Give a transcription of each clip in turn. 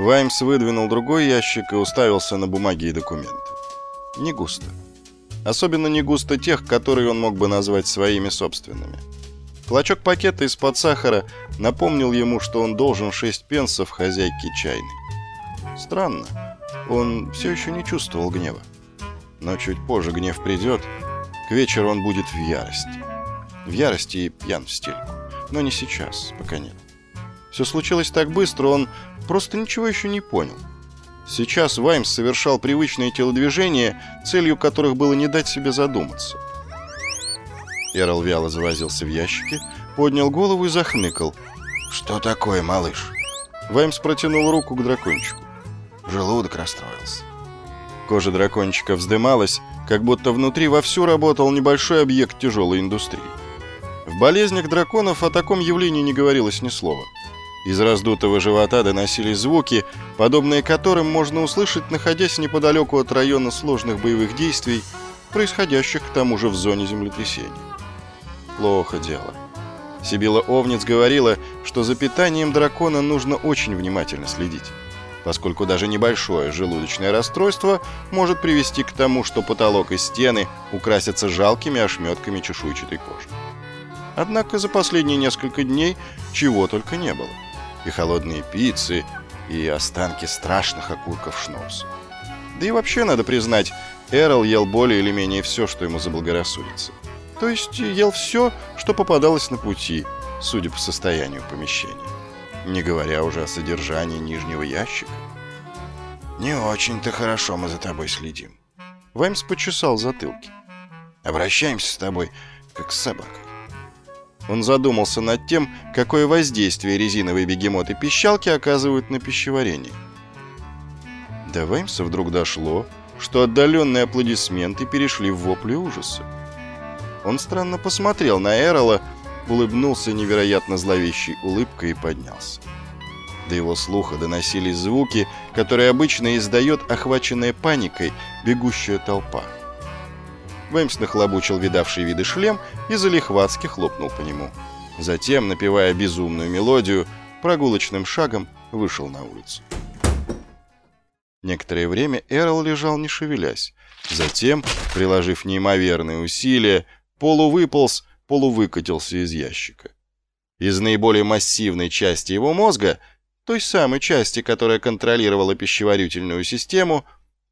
Ваймс выдвинул другой ящик и уставился на бумаги и документы. Не густо. Особенно не густо тех, которые он мог бы назвать своими собственными. Клочок пакета из-под сахара напомнил ему, что он должен 6 пенсов хозяйке чайной. Странно. Он все еще не чувствовал гнева. Но чуть позже гнев придет. К вечеру он будет в ярости. В ярости и пьян в стельку. Но не сейчас, пока нет. Все случилось так быстро, он просто ничего еще не понял. Сейчас Ваймс совершал привычные телодвижения, целью которых было не дать себе задуматься. Эрл вяло завозился в ящике, поднял голову и захныкал. «Что такое, малыш?» Ваймс протянул руку к дракончику. Желудок расстроился. Кожа дракончика вздымалась, как будто внутри вовсю работал небольшой объект тяжелой индустрии. В болезнях драконов о таком явлении не говорилось ни слова. Из раздутого живота доносились звуки, подобные которым можно услышать, находясь неподалеку от района сложных боевых действий, происходящих к тому же в зоне землетрясения. Плохо дело. Сибила Овниц говорила, что за питанием дракона нужно очень внимательно следить, поскольку даже небольшое желудочное расстройство может привести к тому, что потолок и стены украсятся жалкими ошметками чешуйчатой кожи. Однако за последние несколько дней чего только не было. И холодные пиццы, и останки страшных окурков шнопса. Да и вообще, надо признать, Эрл ел более или менее все, что ему заблагорассудится. То есть ел все, что попадалось на пути, судя по состоянию помещения. Не говоря уже о содержании нижнего ящика. «Не очень-то хорошо мы за тобой следим». Ваймс почесал затылки. «Обращаемся с тобой, как с собакой». Он задумался над тем, какое воздействие резиновые бегемоты пищалки оказывают на пищеварение. До Ваймса вдруг дошло, что отдаленные аплодисменты перешли в вопли ужаса. Он странно посмотрел на Эрола, улыбнулся невероятно зловещей улыбкой и поднялся. До его слуха доносились звуки, которые обычно издает охваченная паникой бегущая толпа. Вэмс нахлобучил видавший виды шлем и залихватски хлопнул по нему. Затем, напевая безумную мелодию, прогулочным шагом вышел на улицу. Некоторое время Эрл лежал не шевелясь. Затем, приложив неимоверные усилия, полувыполз, полувыкатился из ящика. Из наиболее массивной части его мозга, той самой части, которая контролировала пищеварительную систему,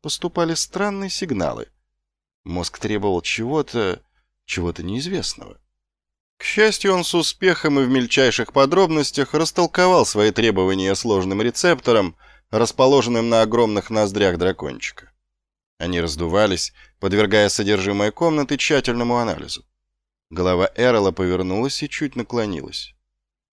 поступали странные сигналы — Мозг требовал чего-то, чего-то неизвестного. К счастью, он с успехом и в мельчайших подробностях растолковал свои требования сложным рецепторам, расположенным на огромных ноздрях дракончика. Они раздувались, подвергая содержимое комнаты тщательному анализу. Голова Эрла повернулась и чуть наклонилась.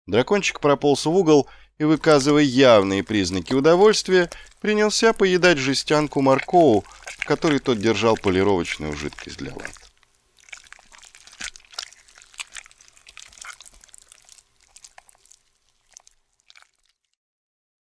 Дракончик прополз в угол и, выказывая явные признаки удовольствия, принялся поедать жестянку моркову, в которой тот держал полировочную жидкость для лад.